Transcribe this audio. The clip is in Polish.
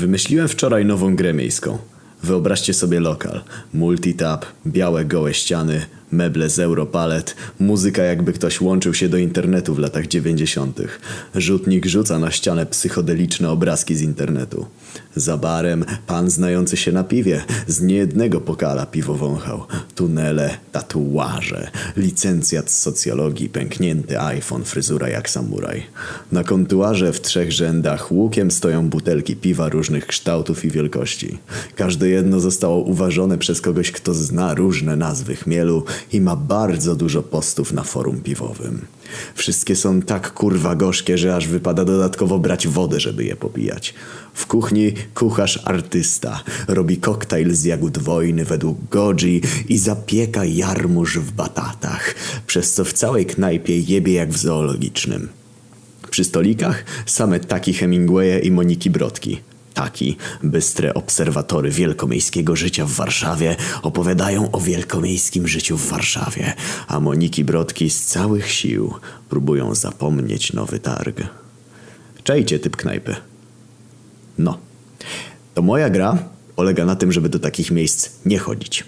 Wymyśliłem wczoraj nową grę miejską. Wyobraźcie sobie lokal. Multitap, białe gołe ściany, meble z Europalet, muzyka jakby ktoś łączył się do internetu w latach dziewięćdziesiątych. Rzutnik rzuca na ścianę psychodeliczne obrazki z internetu. Za barem pan znający się na piwie, z niejednego pokala piwo wąchał. Tunele, tatuaże, licencjat z socjologii, pęknięty iPhone, fryzura jak samuraj. Na kontuarze w trzech rzędach łukiem stoją butelki piwa różnych kształtów i wielkości. Każde jedno zostało uważone przez kogoś, kto zna różne nazwy chmielu i ma bardzo dużo postów na forum piwowym. Wszystkie są tak kurwa gorzkie, że aż wypada dodatkowo brać wodę, żeby je popijać. W kuchni kucharz artysta robi koktajl z jagód wojny według goji i zapieka jarmuż w batatach, przez co w całej knajpie jebie jak w zoologicznym. Przy stolikach same taki Hemingwaye i Moniki Brodki. Bystre obserwatory wielkomiejskiego życia w Warszawie opowiadają o wielkomiejskim życiu w Warszawie, a Moniki Brodki z całych sił próbują zapomnieć nowy targ. Czajcie typ knajpy. No. To moja gra polega na tym, żeby do takich miejsc nie chodzić.